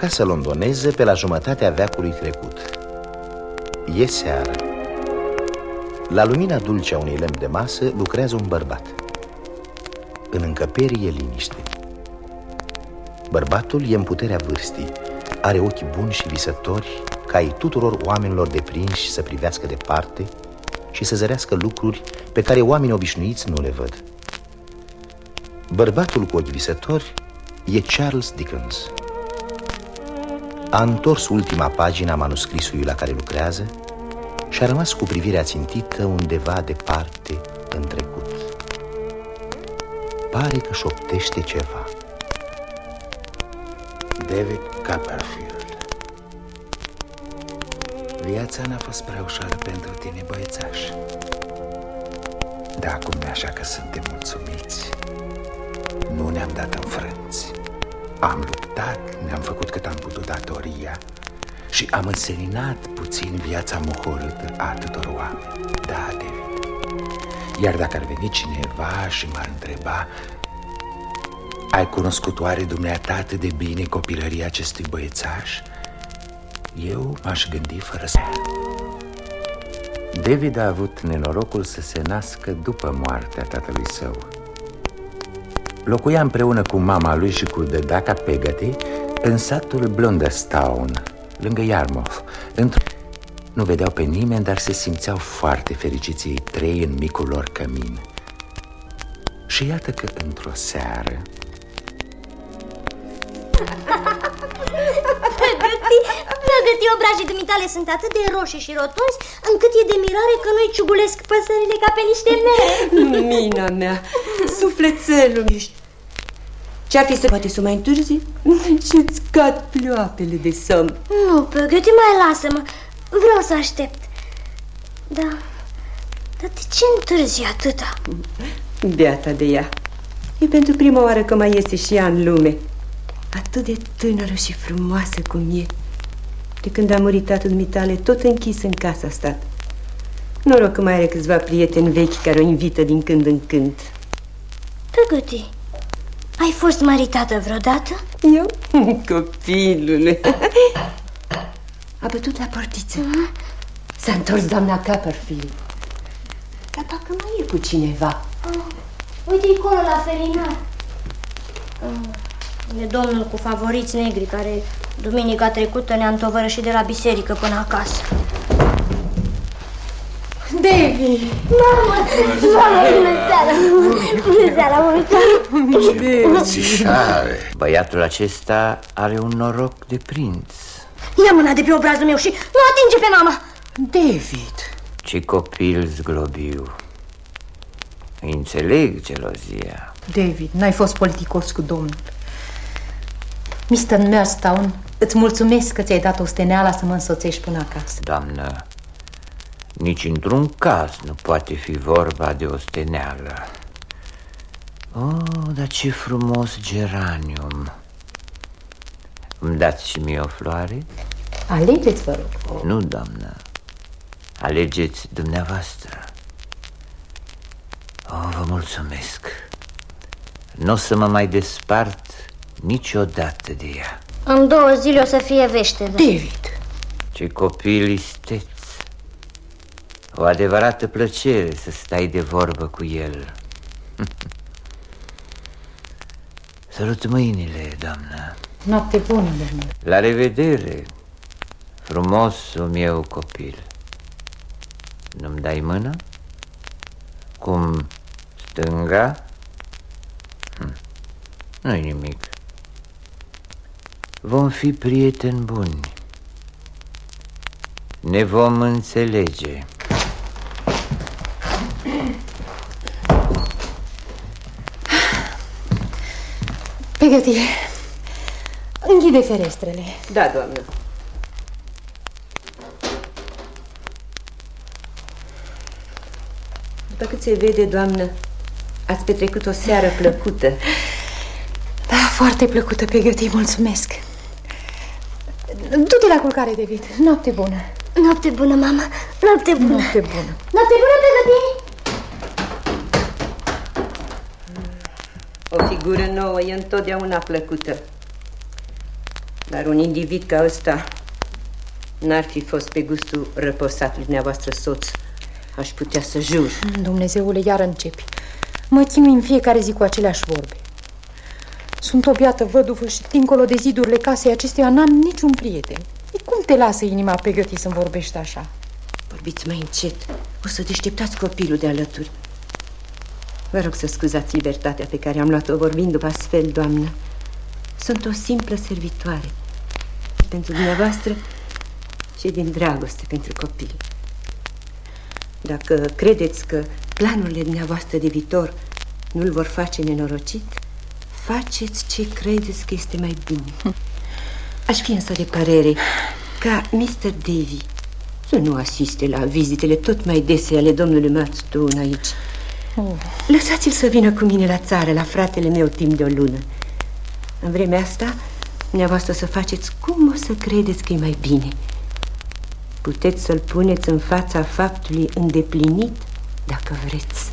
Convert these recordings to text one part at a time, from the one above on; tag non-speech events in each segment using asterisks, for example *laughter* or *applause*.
casă londoneză pe la jumătatea veacului trecut. E seară. La lumina dulce a unei lemn de masă lucrează un bărbat. În încăperie e liniște. Bărbatul e în puterea vârstii Are ochi buni și visători Ca ai tuturor oamenilor deprinși să privească departe Și să zărească lucruri pe care oamenii obișnuiți nu le văd. Bărbatul cu ochi visători e Charles Dickens A întors ultima pagină a manuscrisului la care lucrează Și a rămas cu privirea țintită undeva departe în trecut. Pare că șoptește ceva. David Copperfield. Viața n-a fost prea ușoară pentru tine, băiețaș. Dar acum e așa că suntem mulțumiți. Nu ne-am dat înfrânți Am luptat, ne-am făcut cât am putut datoria Și am înseninat puțin viața mohorâtă a atâtor oameni Da, David Iar dacă ar veni cineva și m-ar întreba ai cunoscut oare dumneata atât de bine copilăria acestui băiețaș? Eu m-aș gândi fără să... David a avut nenorocul să se nască după moartea tatălui său. Locuia împreună cu mama lui și cu Dedaca Pegati în satul Blunderstown, lângă Yarmouth. Într nu vedeau pe nimeni, dar se simțeau foarte fericiți ei trei în micul lor cămin. Și iată că într-o seară, Pregăti obrajii dumitale sunt atât de roșii și rotunzi Încât e de mirare că nu-i ciugulesc păsările ca pe niște mere Mina mea, sufletelul ești ce-ar fi să poate să mai întârzi? Și-ți cad ploapele de somn. Nu, Pregăti, mai lasă-mă. Vreau să aștept. Da, dar de ce întârzi atâta? Beata de ea. E pentru prima oară că mai iese și ea în lume. Atât de tânără și frumoasă cum e. De când a murit tatăl mitale, tot închis în casă a stat. Noroc că mai are câțiva prieteni vechi care o invită din când în când. Pregăti, ai fost maritată vreodată? Eu? *laughs* Copilule A bătut la portiță S-a întors doamna Copperfield Dar parcă mai e cu cineva oh, Uite-i acolo la felinar oh. E domnul cu favoriți negri care duminica trecută ne-a întovărășit de la biserică până acasă. David! Mamă! Mamă, bună seara! Bună seara, mămică! Băiatul acesta are un noroc de prinț. Ia mâna de pe obrazul meu și nu atinge pe mama! David! Ce copil zglobiu! Înțeleg gelozia. David, n-ai fost politicos cu domnul. Mr. Nurstown, îți mulțumesc că ți-ai dat osteneala să mă însoțești până acasă. Doamnă, nici într-un caz nu poate fi vorba de osteneală. Oh, dar ce frumos geranium! Îmi dați și mie o floare? Alegeți, vă rog. Nu, doamnă. Alegeți dumneavoastră. Oh, vă mulțumesc. Nu o să mă mai despart niciodată de ea. În două zile o să fie vește. David! Ce copil isteț! O adevărată plăcere să stai de vorbă cu el. *laughs* Sărut mâinile, doamnă. Noapte bună, domnule. La revedere, frumosul meu copil. Nu-mi dai mână? Cum stânga? Hm. Nu-i nimic. Vom fi prieteni buni. Ne vom înțelege. Pregătire. Închide ferestrele. Da, doamnă. După cât se vede, doamnă, ați petrecut o seară plăcută. Da, foarte plăcută, Pregătire, mulțumesc. Du-te la culcare, David. Noapte bună. Noapte bună, mama. Noapte bună. Noapte bună. Noapte bună, Pregătire. O figură nouă e întotdeauna plăcută. Dar un individ ca ăsta n-ar fi fost pe gustul răposatului dumneavoastră soț. Aș putea să jur. Dumnezeule, iar începi. Mă chinui în fiecare zi cu aceleași vorbe. Sunt o biată văduvă și dincolo de zidurile casei acesteia n-am niciun prieten. E cum te lasă inima pe gătii să-mi vorbești așa? Vorbiți mai încet. O să deșteptați copilul de alături. Vă rog să scuzați libertatea pe care am luat-o vorbind după astfel, doamnă. Sunt o simplă servitoare pentru dumneavoastră și din dragoste pentru copil. Dacă credeți că planurile dumneavoastră de viitor nu-l vor face nenorocit, faceți ce credeți că este mai bine. Aș fi însă de părere ca Mr. Davy să nu asiste la vizitele tot mai dese ale domnului Murdstone aici. Oh. Lăsați-l să vină cu mine la țară, la fratele meu, timp de o lună. În vremea asta, dumneavoastră să faceți cum o să credeți că e mai bine. Puteți să-l puneți în fața faptului îndeplinit, dacă vreți.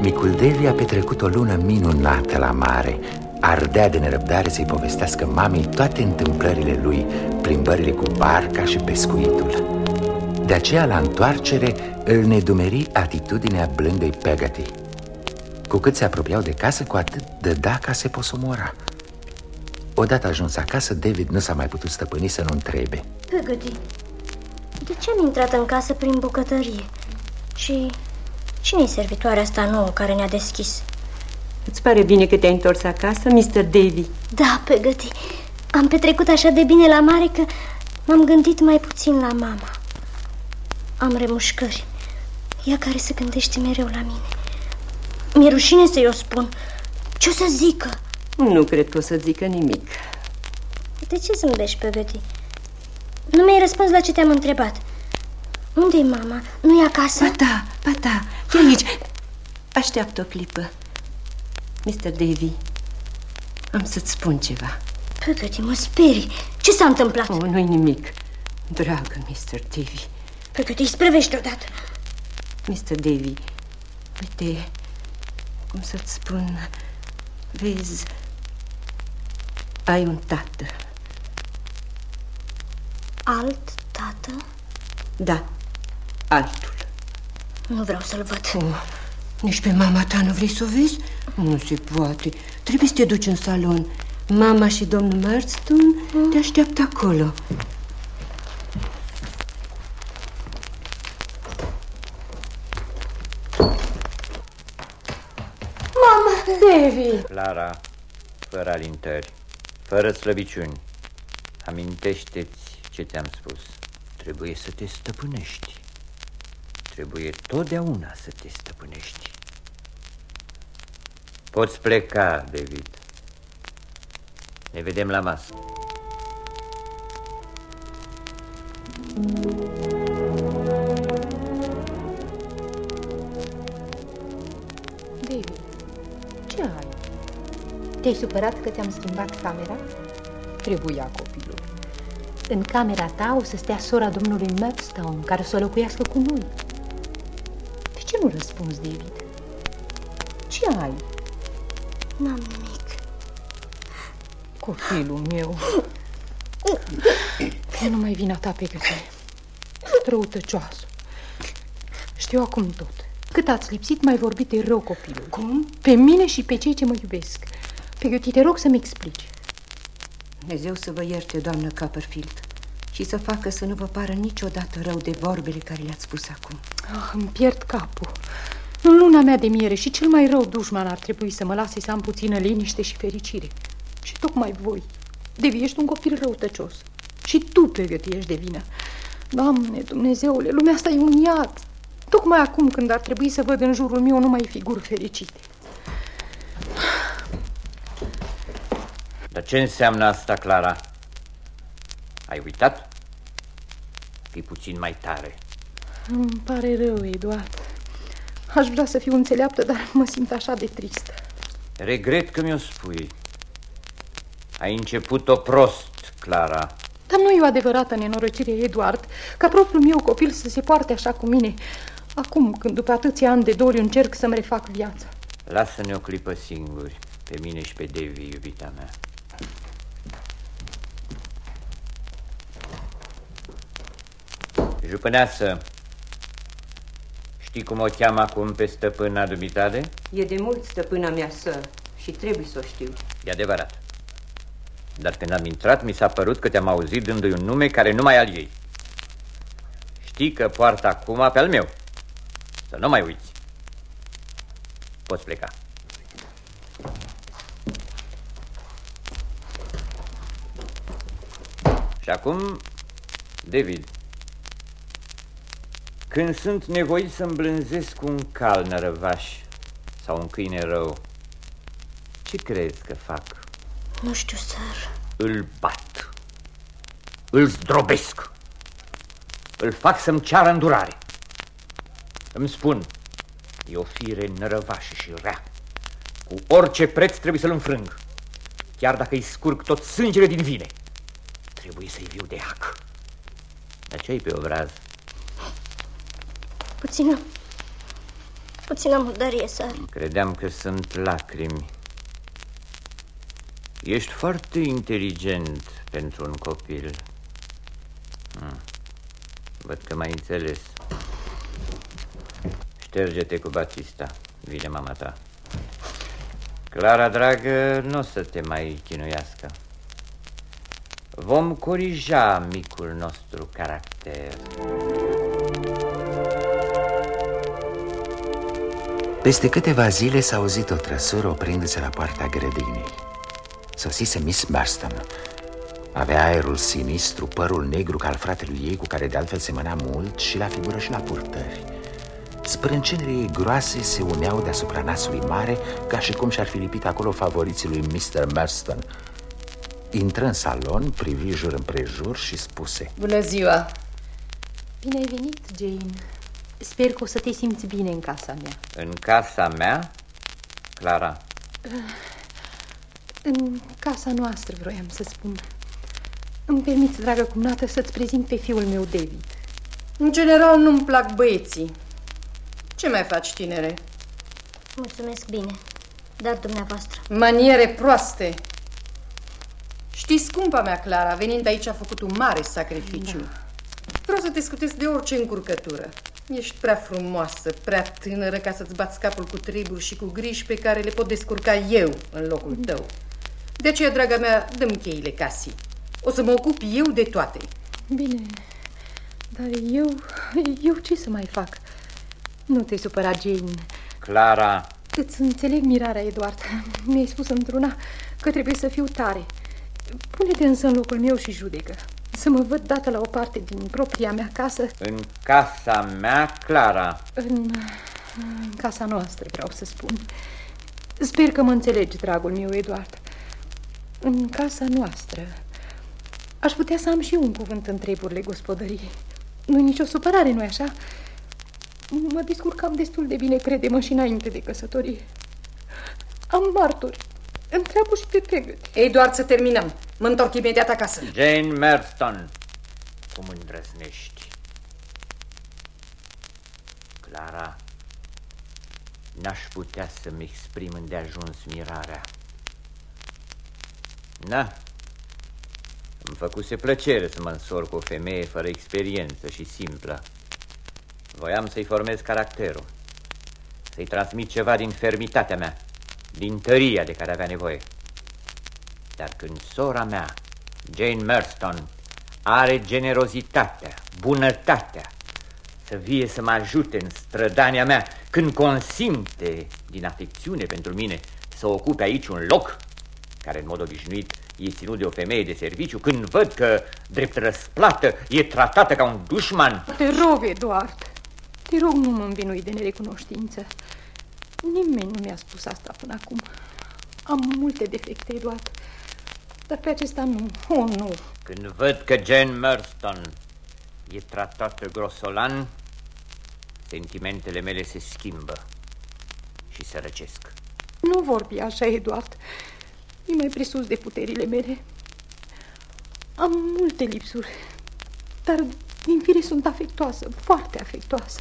Micul Devi a petrecut o lună minunată la mare Ardea de nerăbdare să-i povestească mamei toate întâmplările lui Plimbările cu barca și pescuitul De aceea, la întoarcere, îl nedumeri atitudinea blândei Pegati Cu cât se apropiau de casă, cu atât dăda ca se posomora Odată ajuns acasă, David nu s-a mai putut stăpâni să nu întrebe Pegati, de ce am intrat în casă prin bucătărie? Și cine e servitoarea asta nouă care ne-a deschis? Îți pare bine că te-ai întors acasă, Mr. Davy? Da, pe găti. Am petrecut așa de bine la mare că m-am gândit mai puțin la mama. Am remușcări. Ea care se gândește mereu la mine. Mi-e rușine să-i o spun. Ce o să zică? Nu cred că o să zică nimic. De ce zâmbești, pe găti? Nu mi-ai răspuns la ce te-am întrebat. Unde-i mama? Nu e acasă? Ba da, ba da, e aici. Așteaptă o clipă. Mr. Davy, am să-ți spun ceva. Păcăti, mă sperii. Ce s-a întâmplat? Oh, nu-i nimic. Dragă Mr. Davy. Păcăti, îi sprăvești odată. Mr. Davy, uite, cum să-ți spun, vezi, ai un tată. Alt tată? Da, altul. Nu vreau să-l văd. Oh, nici pe mama ta nu vrei să o vezi? Nu se poate. Trebuie să te duci în salon. Mama și domnul Murdstone mm. te așteaptă acolo. Devi! Clara, fără alintări, fără slăbiciuni, amintește-ți ce ți-am spus. Trebuie să te stăpânești. Trebuie totdeauna să te stăpânești. Poți pleca, David. Ne vedem la masă. David, Te-ai supărat că ți-am schimbat camera? Trebuia copilul. În camera ta o să stea sora domnului Murdstone, care o să locuiască cu noi. De ce nu răspunzi, David? Ce ai? N-am nimic. Copilul meu. Nu mai vina ta pe gâte. Răutăcioasă. Știu acum tot. Cât ați lipsit, mai vorbit de rău copilul. Cum? Pe mine și pe cei ce mă iubesc. Pe gâti, te rog să-mi explici. Dumnezeu să vă ierte, doamnă Copperfield, și să facă să nu vă pară niciodată rău de vorbele care le-ați spus acum. Ah, îmi pierd capul. În luna mea de miere și cel mai rău dușman ar trebui să mă lase să am puțină liniște și fericire. Și tocmai voi. Devi, ești un copil răutăcios. Și tu, Pegăti, ești de vină. Doamne, Dumnezeule, lumea asta e un iad. Tocmai acum când ar trebui să văd în jurul meu numai figuri fericite. Dar ce înseamnă asta, Clara? Ai uitat? Fii puțin mai tare. Îmi pare rău, Eduard. Aș vrea să fiu înțeleaptă, dar mă simt așa de tristă. Regret că mi-o spui. Ai început-o prost, Clara. Dar nu e o adevărată nenorocire, Eduard, ca propriul meu copil să se poarte așa cu mine. Acum, când după atâția ani de doliu încerc să-mi refac viața. Lasă-ne o clipă singuri. pe mine și pe Devi, iubita mea. Jupâneasă, știi cum o cheamă acum pe stăpâna dumitale? E de mult stăpâna mea, sir, și trebuie să o știu. E adevărat. Dar când am intrat, mi s-a părut că te-am auzit dându-i un nume care nu mai al ei. Știi că poartă acum pe al meu. Să nu mai uiți. Poți pleca. Și acum, David, când sunt nevoit să îmblânzesc un cal nărăvaș sau un câine rău, ce crezi că fac? Nu știu, sir. Îl bat. Îl zdrobesc. Îl fac să-mi ceară îndurare. Îmi spun, e o fire nărăvașă și rea. Cu orice preț trebuie să-l înfrâng. Chiar dacă îi scurg tot sângele din vine. Trebuie să-i viu de hac. Dar ce ai pe obraz? Puțină... Puțină murdărie, sir. Credeam că sunt lacrimi. Ești foarte inteligent pentru un copil. Hmm. Văd că mai înțeles. Șterge-te cu Batista. Vine mama ta. Clara, dragă, nu o să te mai chinuiască. Vom corija micul nostru caracter. Peste câteva zile s-a auzit o trăsură oprindu-se la poarta grădinii. Sosise Miss Marston. Avea aerul sinistru, părul negru ca al fratelui ei, cu care de altfel semăna mult și la figură și la purtări. Sprâncenele ei groase se uneau deasupra nasului mare, ca și cum și-ar fi lipit acolo favoriții lui Mr. Marston. Intră în salon, privi jur împrejur și spuse Bună ziua! Bine ai venit, Jane. Sper că o să te simți bine în casa mea. În casa mea, Clara, *sighs* În casa noastră, vroiam să spun. Îmi permiți, dragă cumnată, să-ți prezint pe fiul meu, David. În general nu-mi plac băieții. Ce mai faci, tinere? Mulțumesc bine. Dar dumneavoastră. Maniere proaste. Știi, scumpa mea, Clara, venind aici a făcut un mare sacrificiu. Da. Vreau să te scutesc de orice încurcătură. Ești prea frumoasă, prea tânără ca să-ți bați capul cu treburi și cu griji pe care le pot descurca eu în locul tău. De aceea, draga mea, dăm cheile casii. O să mă ocup eu de toate. Bine, dar eu, eu ce să mai fac? Nu te supăra, Jane. Clara, Îți înțeleg mirarea, Eduard. Mi-ai spus într-una că trebuie să fiu tare. Pune-te însă în locul meu și judecă. Să mă văd dată la o parte din propria mea casă, în casa mea, Clara. în, în casa noastră, vreau să spun. Sper că mă înțelegi, dragul meu, Eduard. În casa noastră. Aș putea să am și eu un cuvânt în treburile gospodăriei. Nu-i nicio supărare, nu-i așa? Mă descurcam destul de bine, crede-mă, și înainte de căsătorie. Am martori. Întreabă și pe pregăti. Ei, doar să terminăm. Mă întorc imediat acasă. Jane Merston, cum îndrăznești? Clara, n-aș putea să-mi exprim îndeajuns mirarea. Na, îmi făcuse plăcere să mă însor cu o femeie fără experiență și simplă. Voiam să-i formez caracterul, să-i transmit ceva din fermitatea mea, din tăria de care avea nevoie. Dar când sora mea, Jane Merston, are generozitatea, bunătatea, să vie să mă ajute în strădania mea, când consimte din afecțiune pentru mine să ocupe aici un loc, care în mod obișnuit e ținut de o femeie de serviciu, când văd că, drept răsplată, e tratată ca un dușman, Te rog, Eduard. Te rog, nu mă învinui de nerecunoștință. Nimeni nu mi-a spus asta până acum. Am multe defecte, Eduard. Dar pe acesta nu. Oh, nu. când văd că Jane Merston e tratată grosolan, sentimentele mele se schimbă și se răcesc. Nu vorbi așa, Eduard. E mai presus de puterile mele. Am multe lipsuri, dar din fire sunt afectoasă, foarte afectoasă.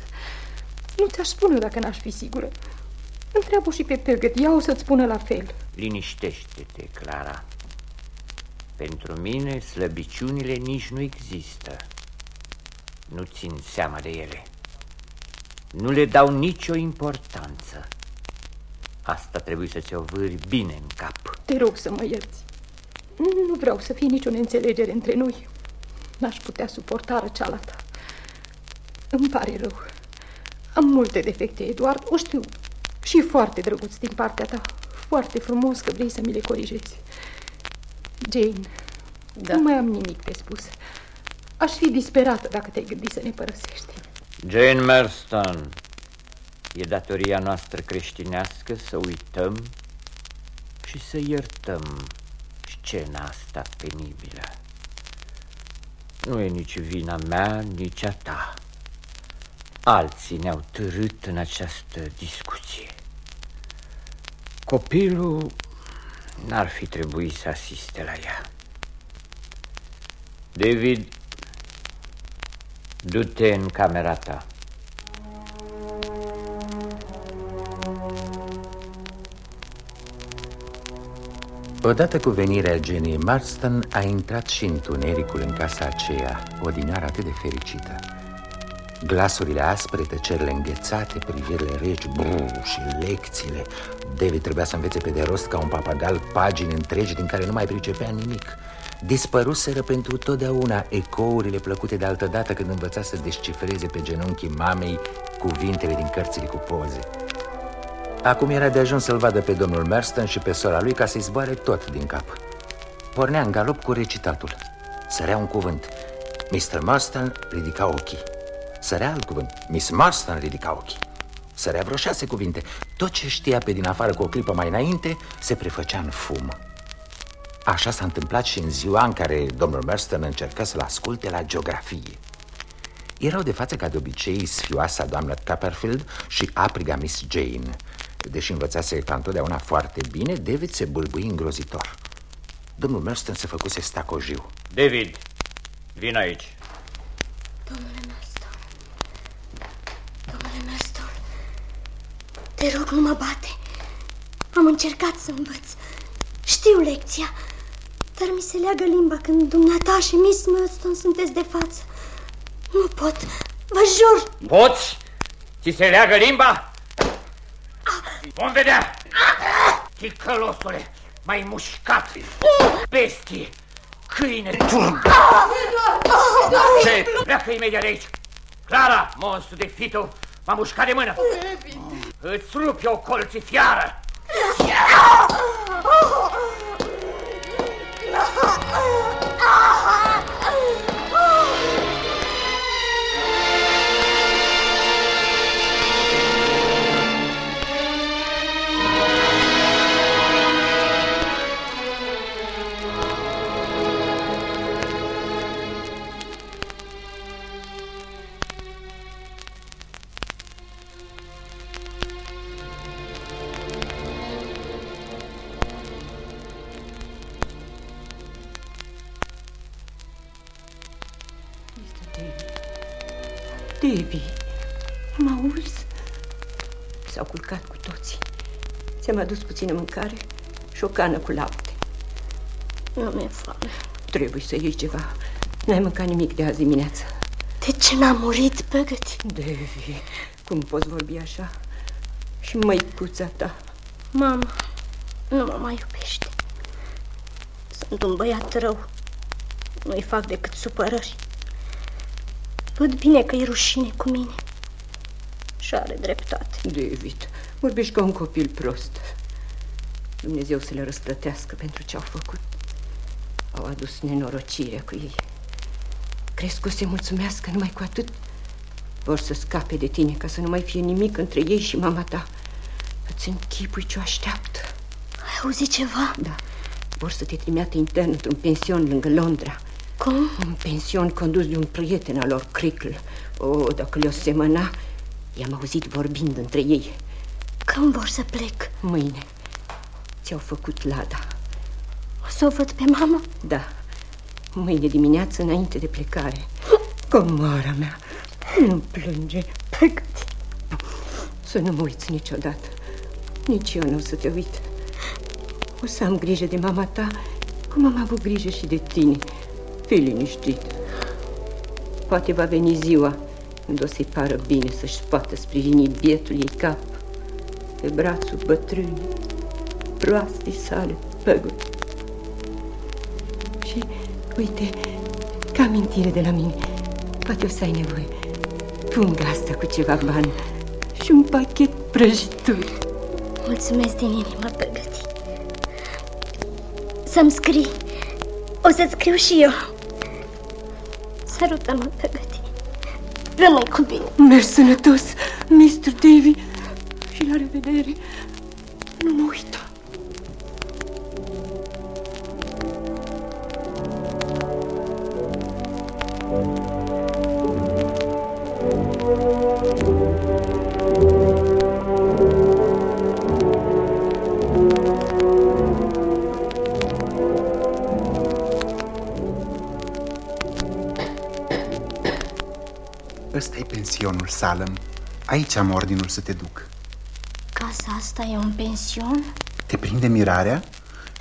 Nu ți-aș spune dacă n-aș fi sigură. Întreabă și pe Pegăt, ea o să-ți spună la fel. Liniștește-te, Clara. Pentru mine slăbiciunile nici nu există. Nu țin seama de ele. Nu le dau nicio importanță. Asta trebuie să ți-o vârți bine în cap. Te rog să mă ierți. Nu vreau să fie nicio neînțelegere între noi. N-aș putea suporta răceala ta. Îmi pare rău. Am multe defecte, Eduard, o știu. Și foarte drăguț din partea ta. Foarte frumos că vrei să mi le corijezi. Jane, da. nu mai am nimic de spus. Aș fi disperată dacă te-ai gândit să ne părăsești. Jane Merston, e datoria noastră creștinească să uităm și să iertăm scena asta penibilă. Nu e nici vina mea, nici a ta. Alții ne-au târât în această discuție. Copilul n-ar fi trebuit să asiste la ea. David, du-te în camera ta. Odată cu venirea Jenny Marston a intrat și întunericul în casa aceea, o dimineară atât de fericită. Glasurile aspre, tăcerile înghețate, privirile reci, brrr, și lecțiile. David trebuia să învețe pe de rost ca un papagal pagini întregi din care nu mai pricepea nimic. Dispăruseră pentru totdeauna ecourile plăcute de altădată când învăța să descifreze pe genunchii mamei cuvintele din cărțile cu poze. Acum era de ajuns să-l vadă pe domnul Merston și pe sora lui ca să-i zboare tot din cap. Pornea în galop cu recitatul. Sărea un cuvânt. Mr. Marston ridica ochii. Sărea alt cuvânt. Miss Marston ridica ochii. Sărea vreo șase cuvinte. Tot ce știa pe din afară cu o clipă mai înainte se prefăcea în fum. Așa s-a întâmplat și în ziua în care domnul Merston încerca să-l asculte la geografie. Erau de față ca de obicei sfioasa doamnă Copperfield și apriga Miss Jane – Deși învățase ca întotdeauna foarte bine, David se bâlbâi îngrozitor. Domnul Merston se făcuse stacojiu. David, vin aici. Domnule Merston, domnule Merston, te rog, nu mă bate. Am încercat să învăț. Știu lecția, dar mi se leagă limba când dumneata și Miss Merston sunteți de față. Nu pot, vă jur. Poți? Ți se leagă limba? Vom vedea! Ticălosule, mai mușcat, bestie, câine turb! Ce? Pleacă imediat de aici! Clara, monstru de fito, m-a mușcat de mână! Îți rup eu colții fiară! Adus puțină mâncare și o cană cu lapte. Nu mi-e foame. Trebuie să iei ceva. N-ai mâncat nimic de azi dimineață. De ce n-a murit, Păgăti? Devi, cum poți vorbi așa? Și măicuța ta? Mama, nu mă mai iubește. Sunt un băiat rău. Nu-i fac decât supărări. Văd bine că e rușine cu mine. Și are dreptate. David, vorbești ca un copil prost. Dumnezeu să le răsplătească pentru ce au făcut. Au adus nenorocirea cu ei. Crezi că o să mulțumească numai cu atât? Vor să scape de tine ca să nu mai fie nimic între ei și mama ta. Îți închipui ce o așteaptă. Ai auzit ceva? Da. Vor să te trimeată intern într-un pension lângă Londra. Cum? Un pension condus de un prieten al lor, Crickle. O, dacă le-o semăna, i-am auzit vorbind între ei. Când vor să plec? Mâine. Ți-au făcut lada. O să o văd pe mama? Da. Mâine dimineață, înainte de plecare. Comoara mea, nu plânge. Pregăti. Să nu mă uiți niciodată. Nici eu nu o să te uit. O să am grijă de mama ta, cum am avut grijă și de tine. Fii liniștit. Poate va veni ziua când o să-i pară bine să-și poată sprijini bietul ei cap pe brațul bătrânii, proastei sale păguri. Și uite, ca amintire de la mine, poate o să ai nevoie. Punga asta cu ceva bani și un pachet prăjituri. Mulțumesc din inimă, Păgăti. Să-mi scrii. O să-ți scriu și eu. Sărută-mă, Păgăti. Rămâi cu bine. Mergi sănătos, Mr. Davy, și la revedere. Nu mă uita. Pensionul, Salem. Aici am ordinul să te duc. Casa asta e un pension? Te prinde mirarea?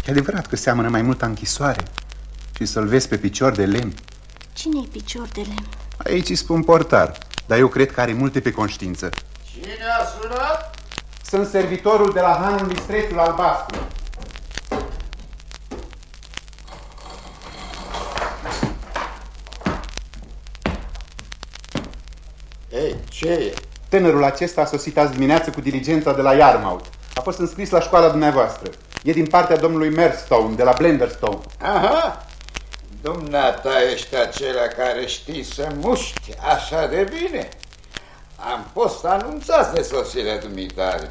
E adevărat că seamănă mai mult a închisoare. Și să-l vezi pe picior de lemn. Cine-i picior de lemn? Aici îi spun portar, dar eu cred că are multe pe conștiință. Cine a sunat? Sunt servitorul de la hanul mistrețul albastru. Ei, ce e? Tânărul acesta a sosit azi dimineață cu diligența de la Yarmouth. A fost înscris la școala dumneavoastră. E din partea domnului Merstone, de la Blenderstone. Aha! Dumneata ești acela care știi să muști așa de bine. Am fost anunțați de sosirea dumitare.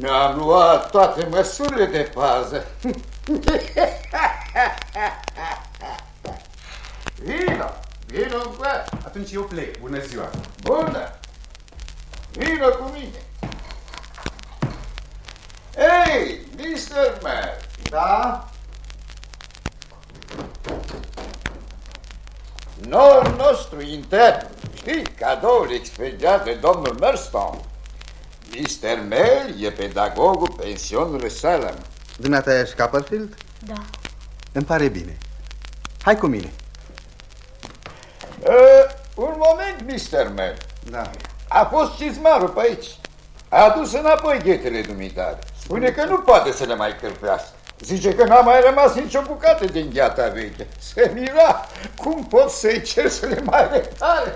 Ne-am luat toate măsurile de pază. *laughs* Vino, vino încoa. Atunci eu plec. Bună ziua! Bună! Vino cu mine. Ei, Mr. Man, Da? Noul nostru intern, știi, cadoul expediat de domnul Merstone. Mr. Mel e pedagogul pensionului Salem. Dumneata ești Copperfield? Da. Îmi pare bine. Hai cu mine. Uh, un moment, Mr. Mel. Da. A fost cizmarul pe aici. A adus înapoi ghetele dumitare. Spune că nu poate să le mai cârpească. Zice că n-a mai rămas nicio bucată din gheata veche. Se mira cum pot să-i cer să le mai repare.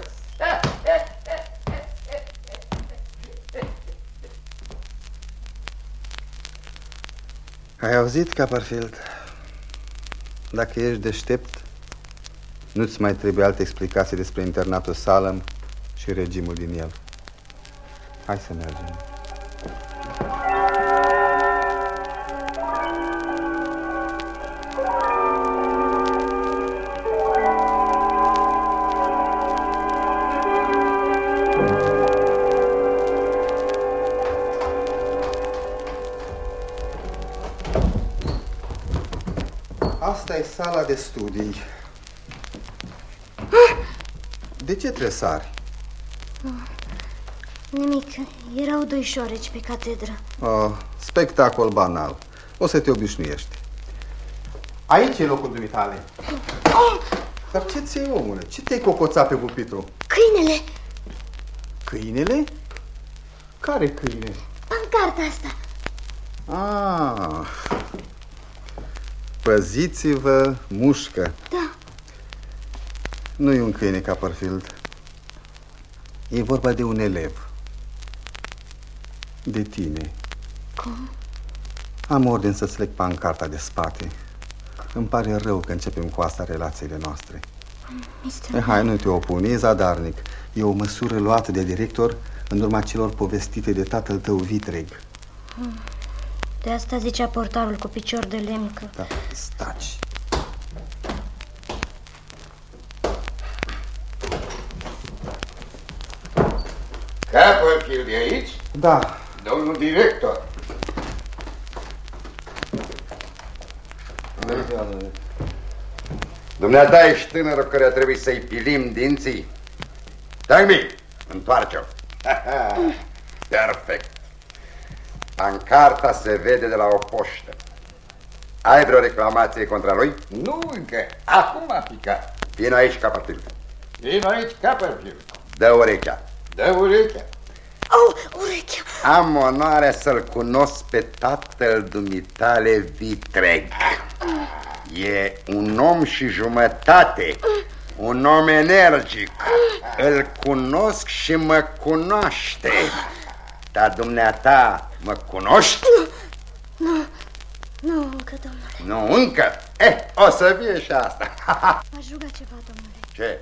Ai auzit, Copperfield? Dacă ești deștept, nu-ți mai trebuie alte explicații despre internatul Salem și regimul din el. Hai să mergem. Asta e sala de studii. De ce tresari? Nimic. Erau doi șoreci pe catedră. Oh, spectacol banal. O să te obișnuiești. Aici e locul dumitale. Dar ce ți omule? Ce te-ai cocoțat pe pupitru? Câinele! Câinele? Care câine? Pancarta asta! Ah. Păziți-vă, mușcă. Da. Nu e un câine Copperfield. E vorba de un elev. De tine. Cum? Am ordin să-ți leg pancarta de spate. Îmi pare rău că începem cu asta relațiile noastre. Mister... E, hai, nu te opune, e zadarnic. E o măsură luată de director în urma celor povestite de tatăl tău vitreg. De asta zicea portarul cu picior de lemn că... Da, staci. Copperfield e aici? Da, Domnul director. Dumneata ești tânărul care a trebuit să-i pilim dinții. Tagmi, întoarce-o. *laughs* Perfect. Pancarta se vede de la o poștă. Ai vreo reclamație contra lui? Nu încă. Acum a picat. Vino aici, Copperfield. Vino aici, Copperfield. Dă urechea. Dă urechea. Oh, urechea! Am onoarea să-l cunosc pe tatăl dumitale Vitreg. E un om și jumătate, un om energic. Îl cunosc și mă cunoaște. Dar dumneata mă cunoști? Nu, nu încă, domnule. Nu încă? Eh, o să fie și asta. *laughs* V-aș ruga ceva, domnule. Ce?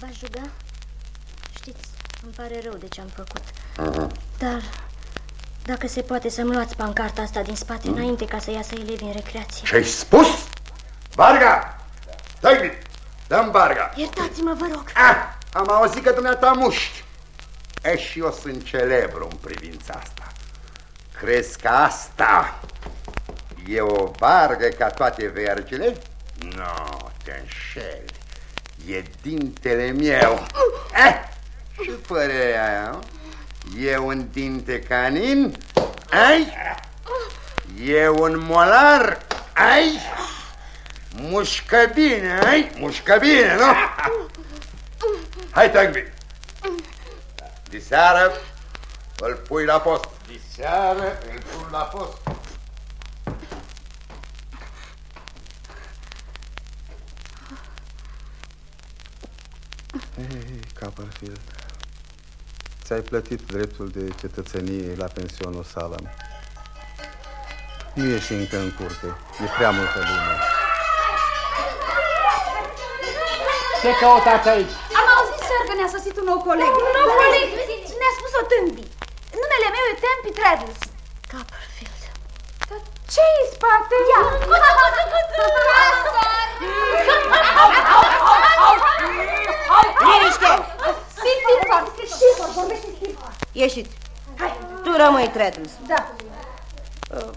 V-aș ruga? Știți, îmi pare rău de ce am făcut. Uh-huh. Dar dacă se poate să-mi luați pancarta asta din spate mm. înainte ca să iasă elevii în recreație. Ce-ai spus? Varga! David, dă-mi Varga! Iertați-mă, vă rog. Ah, am auzit că dumneata muști. E, și eu sunt celebru în privința asta. Crezi că asta e o vargă ca toate vergile? Nu, no, te înșeli. E dintele meu. Eh, și părerea aia, e un dinte canin? Ai? E un molar? Ai? Mușcă bine, ai? Mușcă bine, nu? Hai, Tagbi. Diseară îl pui la post. Diseară îl pun la post. Hei, Copperfield, ți-ai plătit dreptul de cetățenie la pensionul Salam. Nu ieși încă în curte, e prea multă lume. Ce căutați aici? Am auzit, sir, că ne-a sosit un nou coleg. Un nou coleg? Ne-a spus-o Tâmpi. Numele meu e Tempi Traddles. Copperfield. Dar ce în spate? Ia! Liniște! Stilford, Stilford, vorbește Stilford. Ieșiți. Tu rămâi, Traddles. Da. Uh,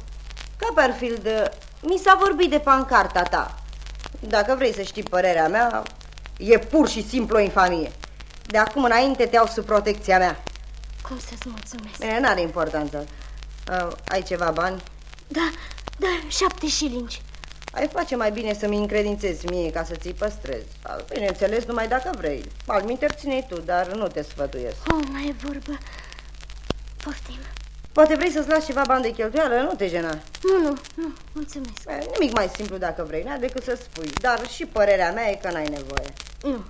Copperfield, uh, mi s-a vorbit de pancarta ta. Dacă vrei să știi părerea mea, e pur și simplu o infamie. De acum înainte te iau sub protecția mea. Cum să-ți mulțumesc? Bine, n-are importanță. Uh, ai ceva bani? Da, da, șapte șilingi. Ai face mai bine să-mi încredințezi mie ca să ți-i păstrezi. Uh, Bineînțeles, numai dacă vrei. Alminter ține tu, dar nu te sfătuiesc. Oh, mai e vorbă. Poftim. Poate vrei să-ți lași ceva bani de cheltuială, nu te jena. Nu, nu, nu, mulțumesc. E, nimic mai simplu dacă vrei, n decât să spui. Dar și părerea mea e că n-ai nevoie. Nu.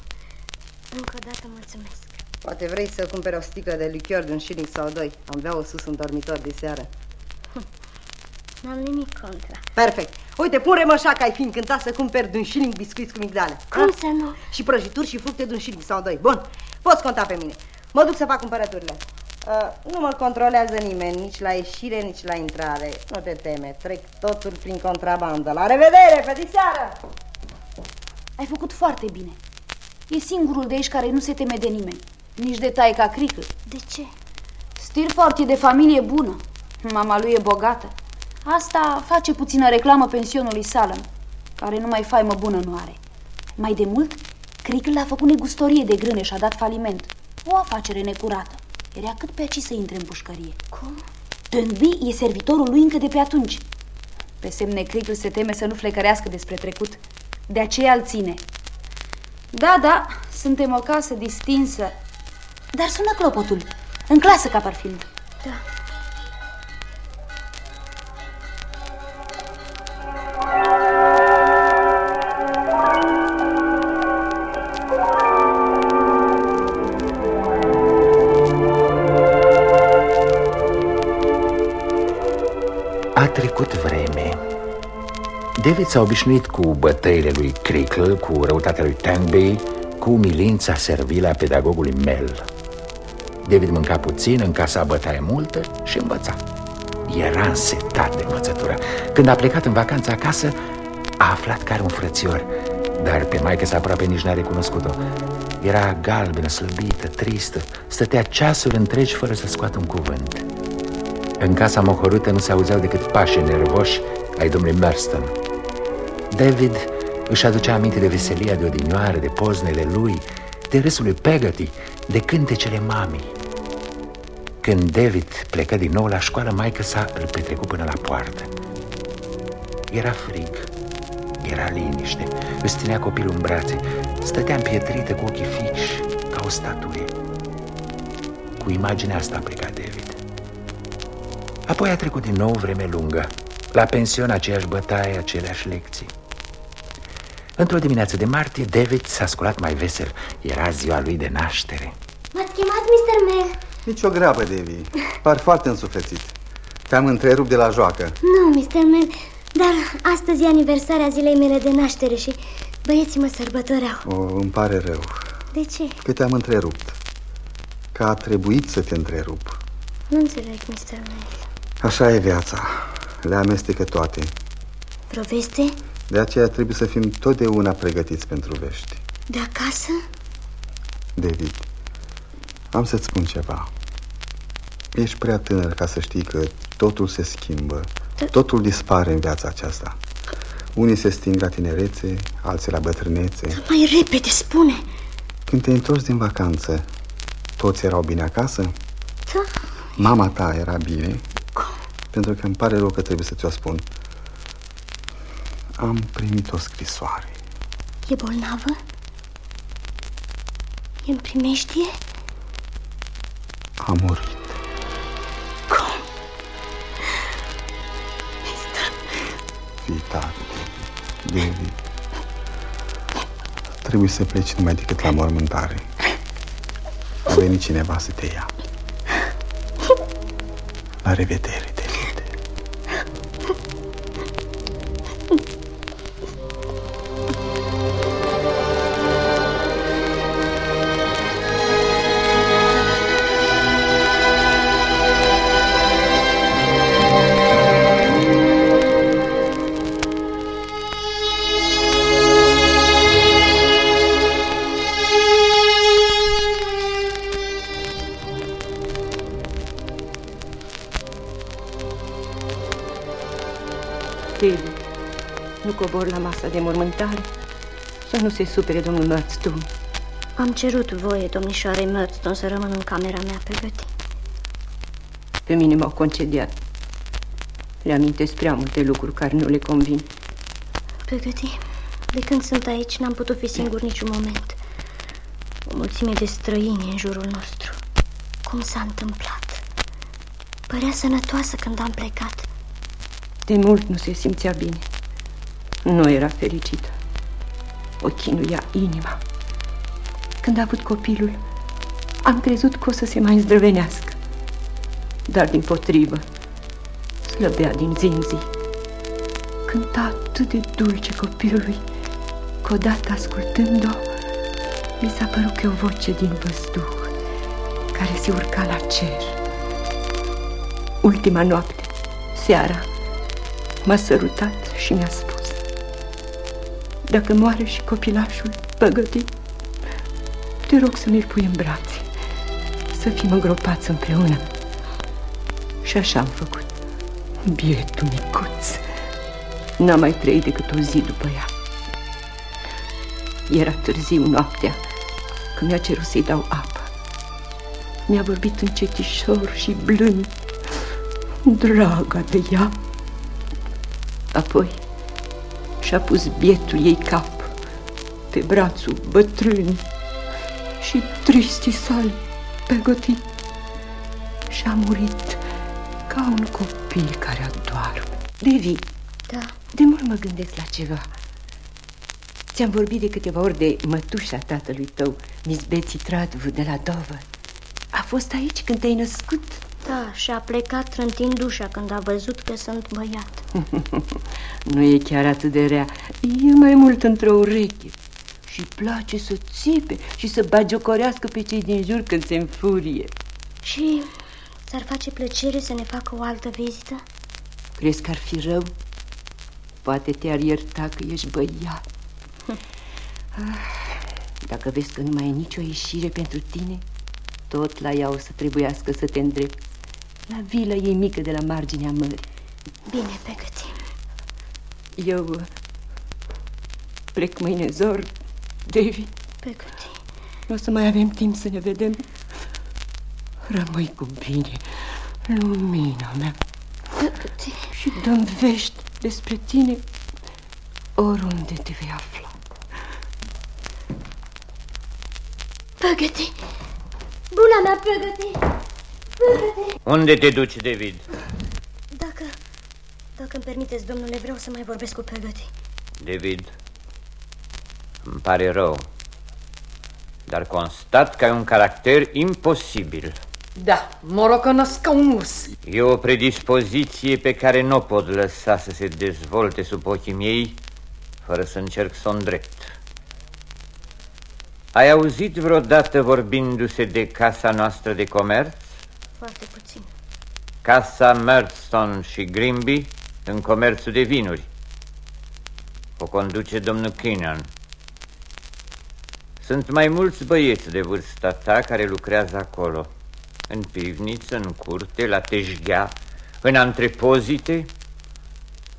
Încă o dată mulțumesc. Poate vrei să cumperi o sticlă de lichior de un șilling sau doi. Am bea-o sus în dormitor de seară. N-am nimic contra. Perfect. Uite, pun remoșa că ai fi încântat să cumperi de un șilling biscuiți cu migdale. Cum Ha? să nu? Și prăjituri și fructe de un șilling sau doi. Bun, poți conta pe mine. Mă duc să fac cumpărăturile. Uh, nu mă controlează nimeni, nici la ieșire, nici la intrare. Nu te teme, trec totul prin contrabandă. La revedere, pe diseară! Ai făcut foarte bine. E singurul de aici care nu se teme de nimeni. Nici de taica Cricl. De ce? Stilford e de familie bună. Mama lui e bogată. Asta face puțină reclamă pensionului Salem, care numai faimă bună nu are. Mai de mult, Cricl a făcut negustorie de grâne și a dat faliment. O afacere necurată. Era cât pe aici să intre în pușcărie. Cum? Tângbi e servitorul lui încă de pe atunci. Pe semne Cricl se teme să nu flecărească despre trecut. De aceea îl ține. Da, da, suntem o casă distinsă. Dar sună clopotul. În clasă, Copperfield. Da. David s-a obișnuit cu bătăile lui Crickle, cu răutatea lui Tangby, cu umilința servilă a pedagogului Mel. David mânca puțin, încasa bătaie multă și învăța. Era însetat de învățătură. Când a plecat în vacanță acasă, a aflat că are un frățior, dar pe maică sa aproape nici n-a recunoscut-o. Era galbenă, slăbită, tristă, stătea ceasuri întregi fără să scoată un cuvânt. În casa mohorâtă nu se auzeau decât pași nervoși ai domnului Marston. David își aducea aminte de veselia de odinioară, de poznele lui, de râsul lui Peggotty, de cântecele mamii. Când David plecă din nou la școală, maică sa îl petrecu până la poartă. Era frig, era liniște, îți ținea copilul în brațe, stătea împietrită cu ochii fixi, ca o statuie. Cu imaginea asta a plecat David. Apoi a trecut din nou vreme lungă, la pension aceeași bătaie, aceleași lecții. Într-o dimineață de martie, David s-a sculat mai vesel. Era ziua lui de naștere. M-ați chemat, Mr. Mel? Nici o grabă, Devi. Par foarte însuflețit. Te-am întrerupt de la joacă. Nu, Mr. Mel, dar astăzi e aniversarea zilei mele de naștere și băieții mă sărbătoreau. O, îmi pare rău De ce? că te-am întrerupt. Că a trebuit să te întrerup. Nu înțeleg, Mr. Mel. Așa e viața. Le amestecă toate. Vreo veste? De aceea trebuie să fim totdeauna pregătiți pentru vești. De acasă? David, am să-ți spun ceva. Ești prea tânăr ca să știi că totul se schimbă, totul dispare în viața aceasta. Unii se sting la tinerețe, alții la bătrânețe. Mai repede, spune. Când te întorci din vacanță, toți erau bine acasă? Da. Mama ta era bine? Pentru că îmi pare rău că trebuie să ți-o spun. Am primit o scrisoare. E bolnavă? E în primeștie? A murit. Cum? Fii tare, David. David. Trebuie să pleci numai decât la mormântare. A venit cineva să te ia. La revedere, cobor la masa de mormântare să nu se supere domnul Murdstone. Am cerut voie, domnișoare Murdstone, să rămân în camera mea pregătit. Pe mine m-au concediat. Le amintesc prea multe lucruri care nu le convin. Pregăti. De când sunt aici, n-am putut fi singur niciun moment. O mulțime de străini în jurul nostru. Cum s-a întâmplat? Părea sănătoasă când am plecat. De mult nu se simțea bine. Nu era fericită. O chinuia inima. Când a avut copilul, am crezut că o să se mai îndrăvenească. Dar din potrivă, slăbea din zi în zi. Cânta atât de dulce copilului, că odată ascultând-o, mi s-a părut că e o voce din văzduh, care se urca la cer. Ultima noapte, seara, m-a sărutat și mi-a spus Dacă moare și copilașul păgătit, te rog să mi-l pui în brațe, să fim îngropați împreună. Și așa am făcut. Bietul micuț. N-am mai trăit decât o zi după ea. Era târziu noaptea, când mi-a cerut să-i dau apă. Mi-a vorbit încetișor și blând, draga de ea. Apoi și-a pus bietul ei cap pe brațul bătrân și tristii sali pregătit și a murit ca un copil care adoarme. Devi, Da. de mult mă gândesc la ceva. Ți-am vorbit de câteva ori de mătușa tatălui tău, Miss Betsy Tradvu de la Dover. A fost aici când te-ai născut? Da, și a plecat trântind ușa când a văzut că sunt băiat. *laughs* Nu e chiar atât de rea, e mai mult într-o ureche. Și place să țipe și să bagiocorească pe cei din jur când se înfurie. Și ți-ar face plăcere să ne facă o altă vizită? Crezi că ar fi rău? Poate te-ar ierta că ești băiat. *laughs* Ah, Dacă vezi că nu mai e nicio ieșire pentru tine, tot la ea o să trebuiască să te îndrepți. La vila ei mică de la marginea mării. Bine, pregătim. Eu uh, plec mâine zor, David. Pregătim. Nu o să mai avem timp să ne vedem. Rămâi cu bine, lumina mea. Păgăti. Și dăm vești despre tine oriunde te vei afla. Păgăti. Buna mea, Păgăti. Păgăti. Unde te duci, David? Dacă... Dacă îmi permiteți, domnule, vreau să mai vorbesc cu Păgăti. David, îmi pare rău, dar constat că ai un caracter imposibil. Da, morocănăsc ca un urs. E o predispoziție pe care nu o pot lăsa să se dezvolte sub ochii mei fără să încerc să o îndrept. Ai auzit vreodată vorbindu-se de casa noastră de comerț? Foarte puțin. Casa Murdstone și Grimby în comerțul de vinuri. O conduce domnul Keenan. Sunt mai mulți băieți de vârsta ta care lucrează acolo. În pivniță, în curte, la teșghea, în antrepozite.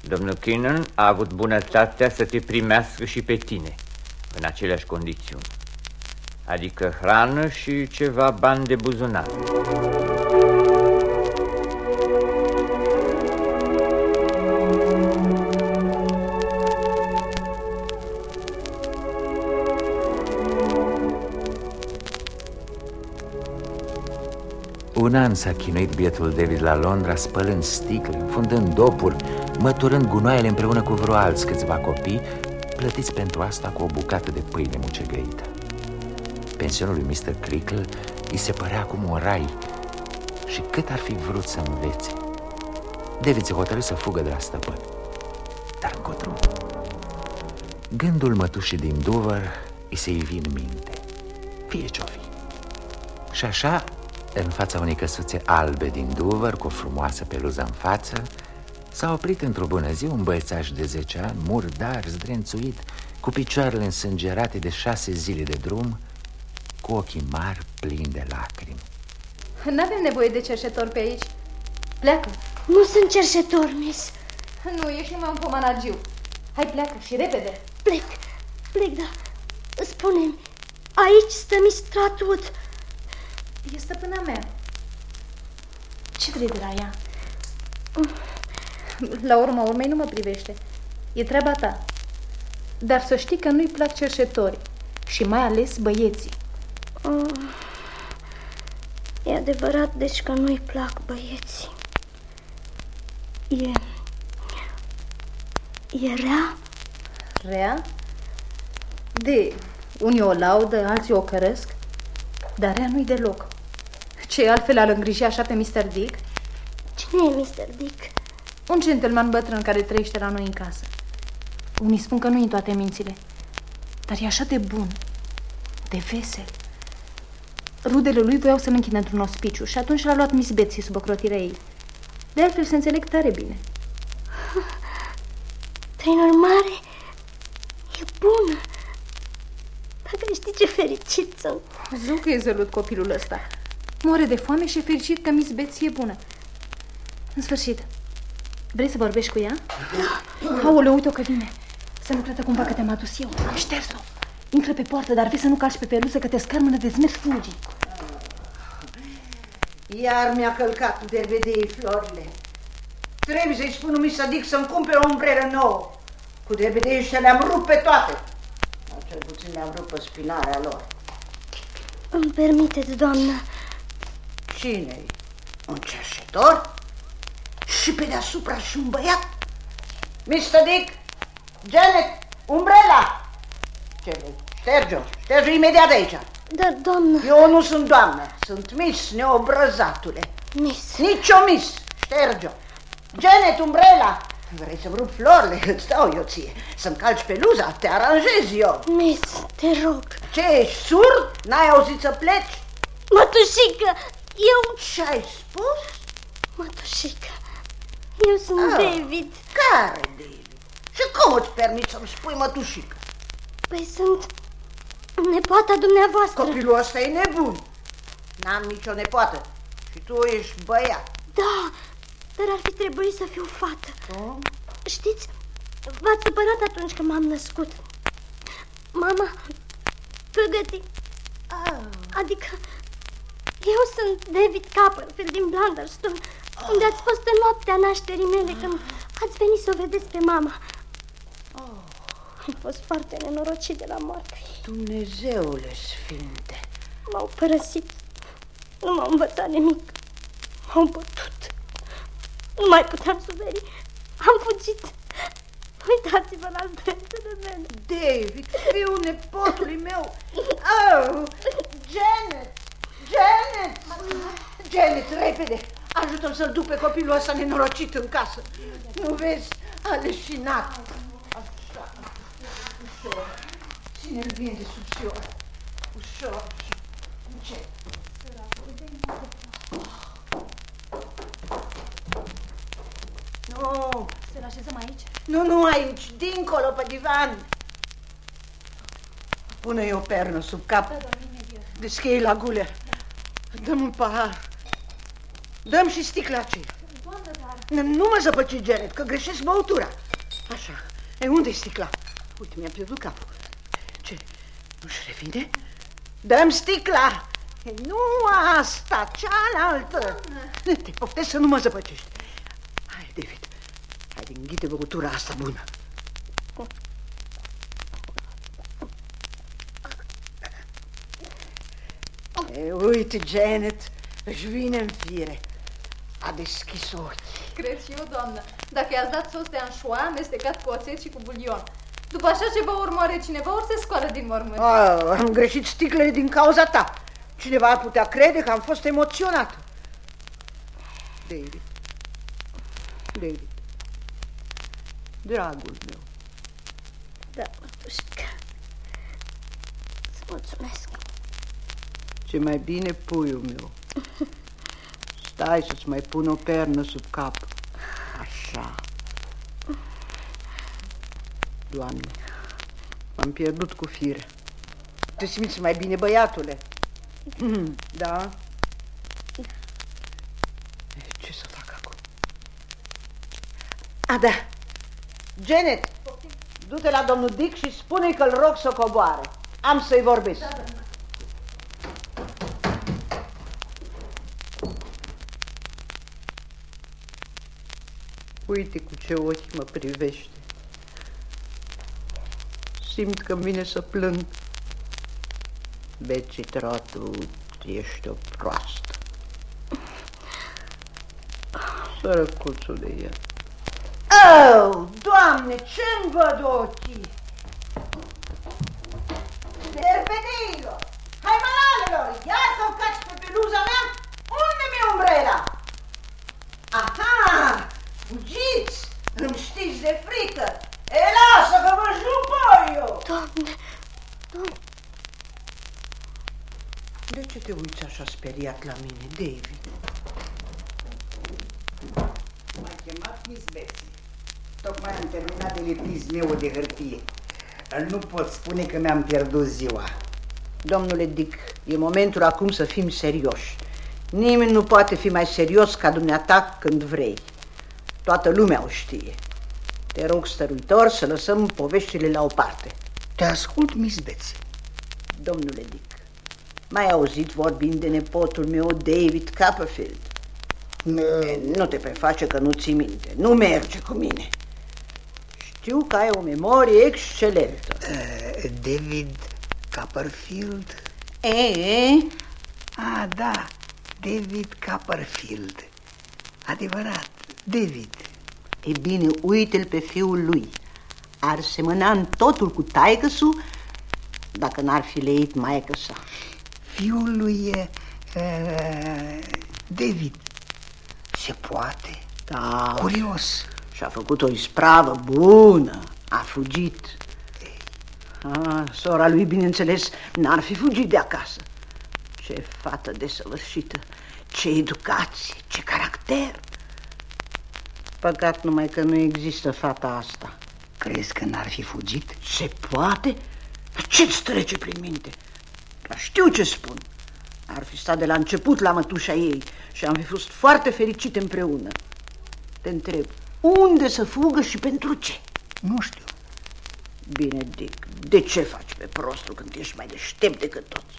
Domnul Keenan a avut bunătatea să te primească și pe tine în aceleași condiții. Adică hrană și ceva bani de buzunar. Un an s-a chinuit bietul David la Londra Spălând sticle, înfundând dopuri Măturând gunoaiele împreună cu vreo alți câțiva copii Plătiți pentru asta cu o bucată de pâine mucegăită. Pensionul lui Mr. Crickle îi se părea acum un rai Și cât ar fi vrut să învețe. David se hotărâ să fugă de la stăpân Dar încotro Gândul mătușii din Dover îi se ivi în minte. Fie ce-o fi. Și așa în fața unei căsuțe albe din Dover, cu o frumoasă peluză în față, s-a oprit într-o bună zi un băiețaș de 10 ani, murdar, zdrențuit, cu picioarele însângerate de șase zile de drum, cu ochii mari plini de lacrimi. N-avem nevoie de cerșetori pe aici. Pleacă. Nu sunt cerșetor, miss. Nu, ești numai un pomanagiu. Hai, pleacă și repede. Plec, plec, da. Spune-mi, aici stă Miss Stratwood. E stăpâna mea. Ce vrei de la ea? La urma urmei nu mă privește. E treaba ta. Dar să știi că nu-i plac cerșetorii. Și mai ales băieții. Oh, e adevărat, deci că nu-i plac băieții. E... E rea? Rea? De unii o laudă, alții o căresc, dar rea nu-i deloc. Ce altfel ar îngriji așa pe Mr. Dick? Cine e Mr. Dick? Un gentleman bătrân care trăiește la noi în casă. Unii spun că nu în toate mințile, dar e așa de bun, de vesel. Rudele lui voiau să-l închidă într-un ospiciu și atunci l-a luat Miss Betsy sub ocrotirea ei. De altfel se înțeleg tare bine. *laughs* Trainer mare e bună. Dacă știi ce fericit sunt. Ziu că e zălut copilul ăsta. Moare de foame și e fericit că Miss Betsy e bună. În sfârșit, vrei să vorbești cu ea? Da. *coughs* Aoleu, uite-o că vine. Să nu credă cumva că te-am adus eu. Am șters-o. Intră pe poartă, dar vezi să nu calci pe peluză, că te scărmână de zmer fugi. Iar mi-a călcat cu dervedei florile. Trebuie să-i spun lui Sadic să-mi cumpere o umbrelă nouă. Cu dervedei ăștia le-am rupt pe toate. Dar cel puțin le-am rupt pe spinarea lor. Îmi permiteți, doamnă. Cine-i? Un cerșetor? Și pe deasupra și un băiat? Mr. Dick, Janet, umbrela! Ce vrei? Șterge-o, șterge imediat de aici. Dar, doamnă... Eu nu sunt doamnă, sunt Miss neobrăzatule. Miss. Nici o Miss, șterge-o. Janet, umbrela! Vrei să-mi rup florile? *laughs* Îți dau eu ție. Să-mi calci peluza, te aranjez eu. Miss, te rog. Ce, ești surd? N-ai auzit să pleci? Mătușică, eu... Ce ai spus? Mătușică, eu sunt Ah. David. Care David? Și cum îți permiți să-mi spui mătușică? Păi sunt nepoata dumneavoastră. Copilul ăsta e nebun. N-am nicio nepoată. Și tu ești băiat. Da, dar ar fi trebuit să fiu fată. Tu? Știți, v-ați supărat atunci când m-am născut. Mama, pregăti. Ah. Adică, Eu sunt David Copperfield din Blunderstone, oh. unde ați fost în noaptea nașterii mele când ați venit să o vedeți pe mama. Oh. Am fost foarte nenorocit de la moarte. Dumnezeule sfinte! M-au părăsit. Nu m-au învățat nimic. M-au bătut. Nu mai puteam suferi. Am fugit. Uitați-vă la dentele mele. David, fiul nepotului meu. Oh, Janet! Janet! Janet, repede! Ajută-l să-l duc pe copilul ăsta nenorocit în casă. Nu vezi? A leșinat. Așa. Ușor. Ține-l bine de subțior. Ușor, ușor. Încet. Nu. Să-l așezăm aici? Nu, nu aici, dincolo, pe divan. Pune-i o pernă sub cap. Deschei la gule. Dăm un pahar. Dăm și sticla aceea. Nu, nu mă zăpăci, Janet, că greșesc băutura. Așa. E, unde e sticla? Uite, mi-a pierdut capul. Ce? Nu-și revine? Dăm sticla! E, nu asta, cealaltă. Te poftesc să nu mă zăpăcești. Hai, David, hai din ghide băutura asta bună. E, uite, Janet, își vine în fire. A deschis ochii. Cred și eu, doamnă. Dacă i-ați dat sos de anșoa, amestecat cu oțet și cu bulion. După așa ceva ori moare cineva, ori se scoală din mormânt. A, am greșit sticlele din cauza ta. Cineva ar putea crede că am fost emoționat. David. David. Dragul meu. Da, mătușica. Să mulțumesc. Ce mai bine, puiul meu. Stai să-ți mai pun o pernă sub cap. Așa. Doamne, m-am pierdut cu fire. Te simți mai bine, băiatule? *clears throat* Da? Ce să fac acum? A, da. Janet, du-te la domnul Dick și spune-i că-l rog să coboare. Am să-i vorbesc. Da, da. Uite cu ce ochi mă privește. Simt că vine să plâng. Beci, tratu, ești o proastă. Sărăcuțul de el. Oh, Doamne, ce-mi văd ochii? Derbedeilor, hai malalelor, iar călcați pe peluza mea? Unde mi-e umbrela? Aha, fugiți, îmi știți de frică. E, lasă că vă jup eu. Doamne, doamne. De ce te uiți așa speriat la mine, David? M-a chemat Miss Betsy. Tocmai am terminat de lepis meu de hârtie. Nu pot spune că mi-am pierdut ziua. Domnule Dick, e momentul acum să fim serioși. Nimeni nu poate fi mai serios ca dumneata când vrei. Toată lumea o știe. Te rog, stăruitor, să lăsăm poveștile la o parte. Te ascult, Miss Betsy. Domnule Dick, mai auzit vorbind de nepotul meu, David Copperfield? Nu te preface că nu ți minte. Nu merge cu mine. Știu că ai o memorie excelentă. Uh, David Copperfield? E? Ah, da, David Copperfield. Adevărat, David. E bine, uite-l pe fiul lui. Ar semăna în totul cu taicăsul dacă n-ar fi leit maică sa. Fiul lui uh, David. Se poate? Da. Curios. Și-a făcut o ispravă bună. A fugit. A, sora lui, bineînțeles, n-ar fi fugit de acasă. Ce fată desăvârșită, ce educație, ce caracter. Păcat numai că nu există fata asta. Crezi că n-ar fi fugit? Se poate? Ce-ți trece prin minte? Dar știu ce spun. Ar fi stat de la început la mătușa ei și am fi fost foarte fericite împreună. Te întreb, unde să fugă și pentru ce? Nu știu. Bine, Dick, de ce faci pe prostul când ești mai deștept decât toți?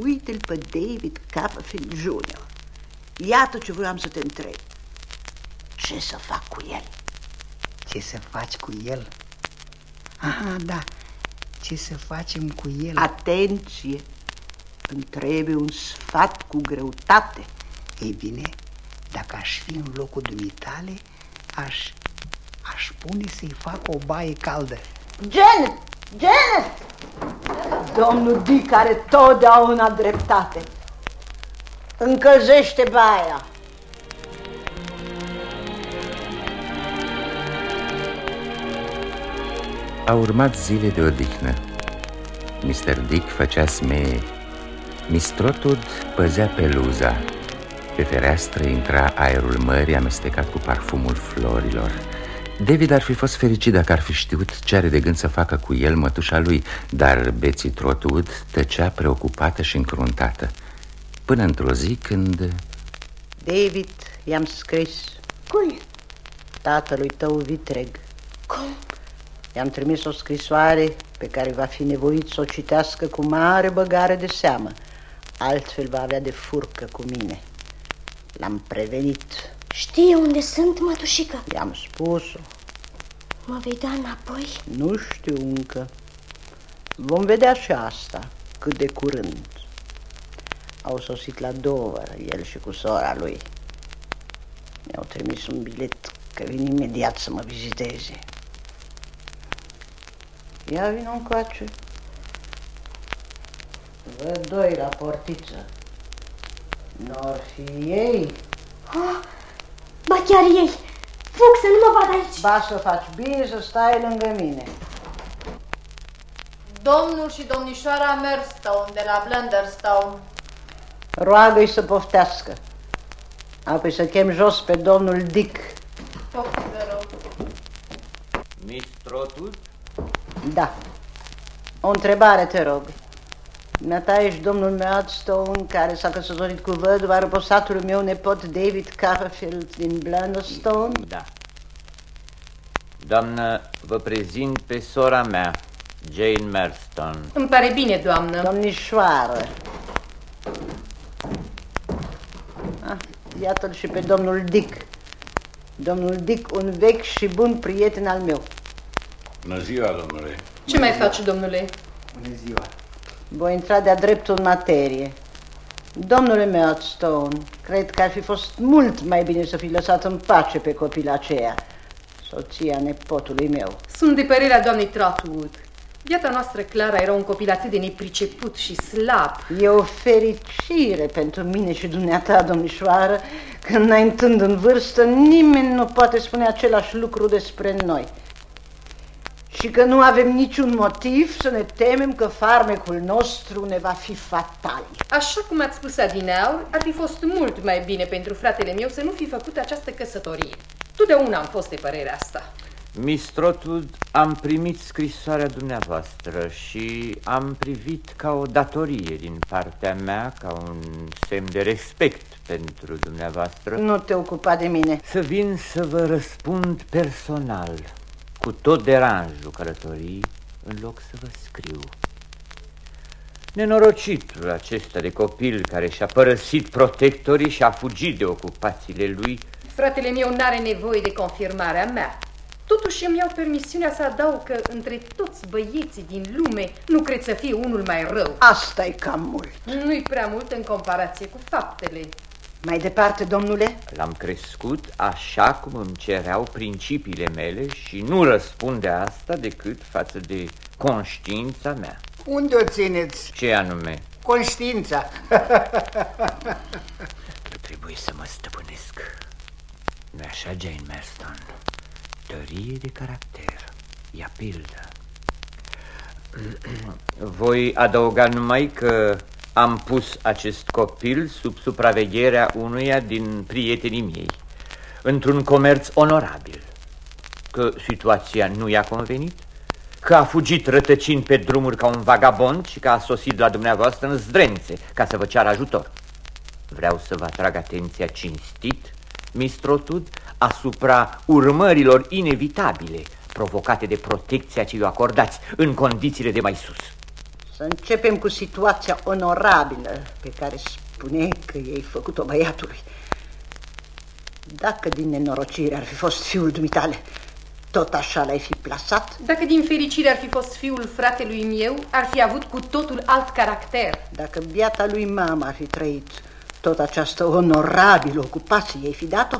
Uite-l pe David Copperfield Jr. Iată ce vreau să te întreb. Ce să fac cu el? Ce să faci cu el? Aha, da, ce să facem cu el? Atenție! Îmi trebuie un sfat cu greutate. Ei bine, dacă aș fi în locul dumitale, aș, aș pune să-i fac o baie caldă. Janet! Janet! Domnul Dick are totdeauna dreptate. Încălzește baia. Au urmat zile de odihnă. Mr. Dick făcea smeie. Mistrotud păzea peluza. Pe fereastră intra aerul mării amestecat cu parfumul florilor. David ar fi fost fericit dacă ar fi știut ce are de gând să facă cu el mătușa lui, dar Betsy Trotwood tăcea preocupată și încruntată. Până într-o zi când... David, i-am scris. Cui? Tatălui tău vitreg. Cum? I-am trimis o scrisoare pe care va fi nevoit să o citească cu mare băgare de seamă. Altfel va avea de furcă cu mine. L-am prevenit. Știe unde sunt, mătușică? I-am spus-o. Mă vei da înapoi? Nu știu încă. Vom vedea și asta cât de curând. Au sosit la Dover, el și cu sora lui. Mi-au trimis un bilet că vin imediat să mă viziteze. Ia vină încoace. Văd doi la portiță. N-or fi ei? Oh, ba chiar ei! Fug să nu mă vad aici! Ba să faci bine să stai lângă mine. Domnul și domnișoara Merstone de la Blunderstone. Roagă-i să poftească. Apoi să chem jos pe domnul Dick. Poftă rău. Miss Trotwood? Da. O întrebare, te rog. Dumneata ești domnul Murdstone, care s-a căsătorit cu văduva răposatul meu nepot David Copperfield din Blunderstone? Da. Doamnă, vă prezint pe sora mea, Jane Merston. Îmi pare bine, doamnă. Domnișoară. Ah, iată-l și pe domnul Dick. Domnul Dick, un vechi și bun prieten al meu. Bună ziua, domnule. Ce mai faci, domnule? Bună ziua. Voi intra de-a dreptul în materie. Domnule Murdstone, cred că ar fi fost mult mai bine să fi lăsat în pace pe copila aceea, soția nepotului meu. Sunt de părerea doamnei Trotwood. Viața noastră, Clara, era un copil atât de nepriceput și slab. E o fericire pentru mine și dumneata, domnișoară, că înaintând în vârstă, nimeni nu poate spune același lucru despre noi. Și că nu avem niciun motiv să ne temem că farmecul nostru ne va fi fatal. Așa cum ați spus adineauri, ar fi fost mult mai bine pentru fratele meu să nu fi făcut această căsătorie. Totdeauna am fost de părerea asta. Miss Trotwood, am primit scrisoarea dumneavoastră și am privit ca o datorie din partea mea, ca un semn de respect pentru dumneavoastră. Nu te ocupa de mine. Să vin să vă răspund personal, cu tot deranjul călătorii, în loc să vă scriu. Nenorocitul acesta de copil care și-a părăsit protectorii și a fugit de ocupațiile lui. Fratele meu n-are nevoie de confirmarea mea. Totuși îmi iau permisiunea să adaug că între toți băieții din lume nu cred să fie unul mai rău. Asta e cam mult. Nu-i prea mult în comparație cu faptele. Mai departe, domnule? L-am crescut așa cum îmi cereau principiile mele și nu răspunde asta decât față de conștiința mea. Unde o țineți? Ce anume? Conștiința. *laughs* Trebuie să mă stăpânesc. nu așa, Jane Merston? Tărie de caracter. Ia pildă. *clears throat* Voi adăuga numai că am pus acest copil sub supravegherea unuia din prietenii mei, într-un comerț onorabil. Că situația nu i-a convenit, că a fugit rătăcind pe drumuri ca un vagabond și că a sosit la dumneavoastră în zdrențe ca să vă ceară ajutor. Vreau să vă atrag atenția cinstit, mistrotud, asupra urmărilor inevitabile provocate de protecția ce i acordați în condițiile de mai sus. Să începem cu situația onorabilă pe care spune că ei făcut-o băiatului. Dacă din nenorocire ar fi fost fiul dumitale, tot așa l-ai fi plasat? Dacă din fericire ar fi fost fiul fratelui meu, ar fi avut cu totul alt caracter. Dacă biata lui mama ar fi trăit tot această onorabilă ocupație, ei fi dat-o?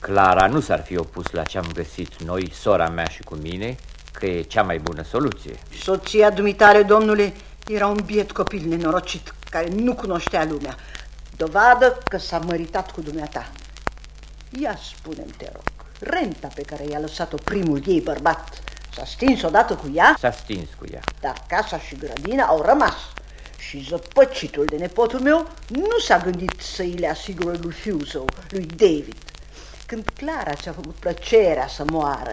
Clara nu s-ar fi opus la ce am găsit noi, sora mea și cu mine, că e cea mai bună soluție. Soția dumitare, domnule, era un biet copil nenorocit care nu cunoștea lumea. Dovadă că s-a măritat cu dumneata. Ia spune te rog, renta pe care i-a lăsat-o primul ei bărbat s-a stins odată cu ea? S-a stins cu ea. Dar casa și grădina au rămas. Și zăpăcitul de nepotul meu nu s-a gândit să îi le asigure lui fiul său, lui David. Când Clara ți-a făcut plăcerea să moară,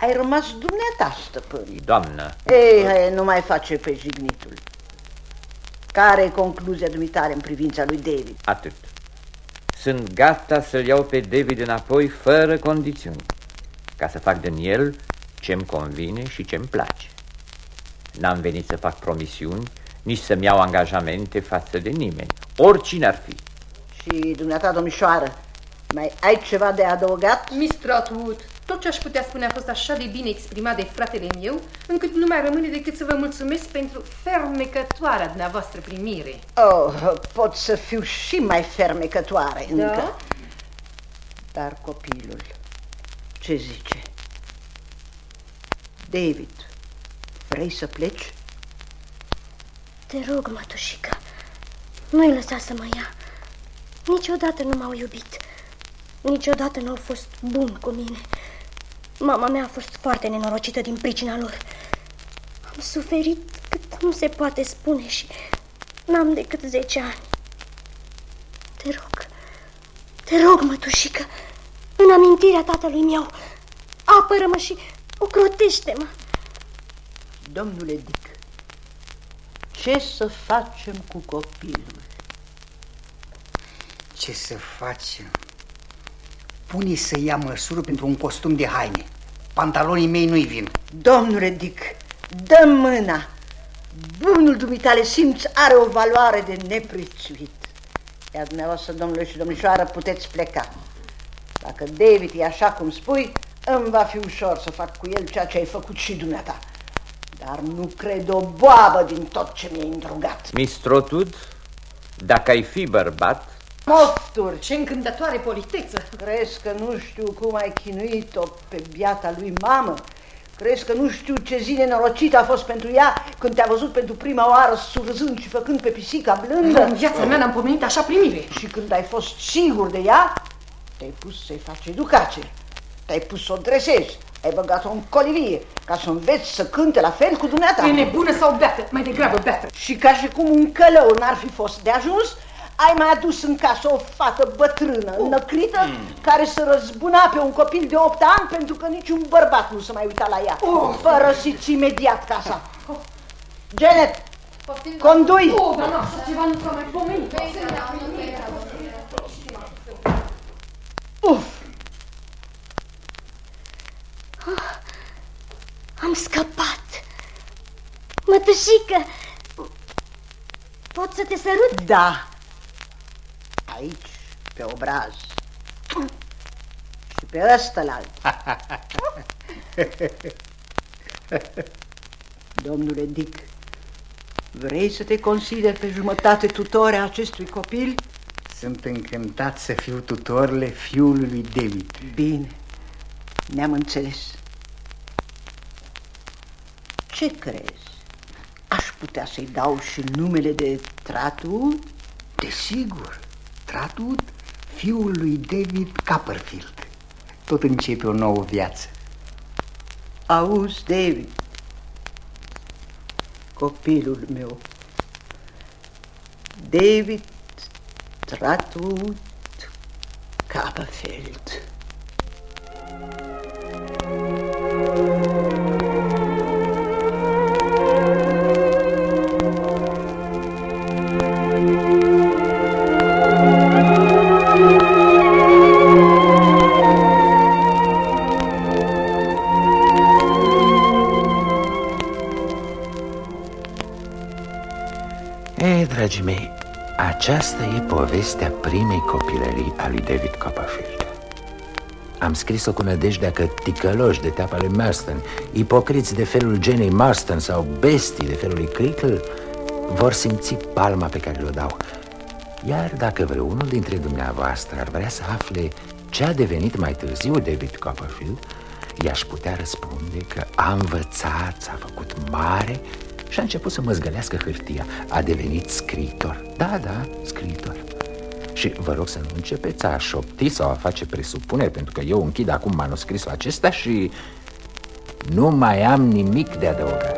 ai rămas dumneata, stăpân. Doamnă. Ei, hai, nu mai face pe jignitul. Care e concluzia dumitare în privința lui David? Atât. Sunt gata să-l iau pe David înapoi fără condițiuni, ca să fac din el ce-mi convine și ce-mi place. N-am venit să fac promisiuni, nici să-mi iau angajamente față de nimeni, oricine ar fi. Și dumneata, domnișoară, mai ai ceva de adăugat? Miss Trotwood, tot ce aș putea spune a fost așa de bine exprimat de fratele meu, încât nu mai rămâne decât să vă mulțumesc pentru fermecătoarea dumneavoastră primire. Oh, pot să fiu și mai fermecătoare Da? încă. Dar copilul, ce zice? David, vrei să pleci? Te rog, mătușică, nu-i lăsa să mă ia. Niciodată nu m-au iubit. Niciodată nu au fost bun cu mine. Mama mea a fost foarte nenorocită din pricina lor. Am suferit cât nu se poate spune și n-am decât 10 ani. Te rog, te rog, mătușică, în amintirea tatălui meu, apără-mă și ocrotește-mă. Domnule Dick, ce să facem cu copilul? Ce să facem? Pune să ia măsură pentru un costum de haine. Pantalonii mei nu-i vin. Domnule Dick, dă mâna. Bunul dumitale simț are o valoare de neprețuit. Iar dumneavoastră, domnule și domnișoară, puteți pleca. Dacă David e așa cum spui, îmi va fi ușor să fac cu el ceea ce ai făcut și dumneata. Dar nu cred o boabă din tot ce mi-ai îndrugat. Miss Trotwood, dacă ai fi bărbat, Mofturi! Ce încântătoare politeță! Crezi că nu știu cum ai chinuit-o pe biata lui mamă? Crezi că nu știu ce zi nenorocită a fost pentru ea când te-a văzut pentru prima oară surzând și făcând pe pisica blândă? În viața mea n-am pomenit așa primire. Și când ai fost sigur de ea, te-ai pus să-i faci educație. Te-ai pus să o dresezi. Ai băgat-o în colivie ca să înveți să cânte la fel cu dumneata. E nebună sau beată? Mai degrabă beată. Și ca și cum un călău n-ar fi fost de ajuns, ai mai adus în casă o fată bătrână, înăcrită, care să răzbuna pe un copil de 8 ani pentru că niciun bărbat nu se mai uita la ea. Părăsiți imediat casa. Janet, condui! Oh, dar nu, așa ceva nu s-a mai pomenit. Uf! Am scăpat. Mătușică, pot să te sărut? Da. Aici, pe obraz. Și pe ăsta la *laughs* Domnule Dick, vrei să te consideri pe jumătate tutore a acestui copil? Sunt încântat să fiu tutorle fiului lui David. Bine, ne-am înțeles. Ce crezi? Aș putea să-i dau și numele de Tratu? Desigur, Tratud, fiul lui David Copperfield. Tot începe o nouă viață. Auzi, David, copilul meu, David Tratu Copperfield. Primei copilării a lui David Copperfield. Am scris-o cu nădejdea că ticăloși de teapa lui Marston Ipocriți de felul Jenny Marston sau bestii de felul lui Crickle Vor simți palma pe care le-o dau. Iar dacă vreunul dintre dumneavoastră ar vrea să afle ce a devenit mai târziu David Copperfield I-aș putea răspunde că a învățat, s-a făcut mare și a început să măzgălească hârtia. A devenit scriitor. Da, da, scriitor Și vă rog să nu începeți a șopti sau a face presupuneri Pentru că eu închid acum manuscrisul acesta și nu mai am nimic de adăugat